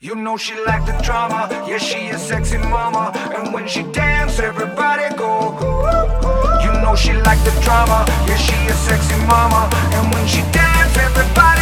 You know she like the drama, yeah she a sexy mama. And when she dance everybody go You know she like the drama, yeah she a sexy mama. And when she dance everybody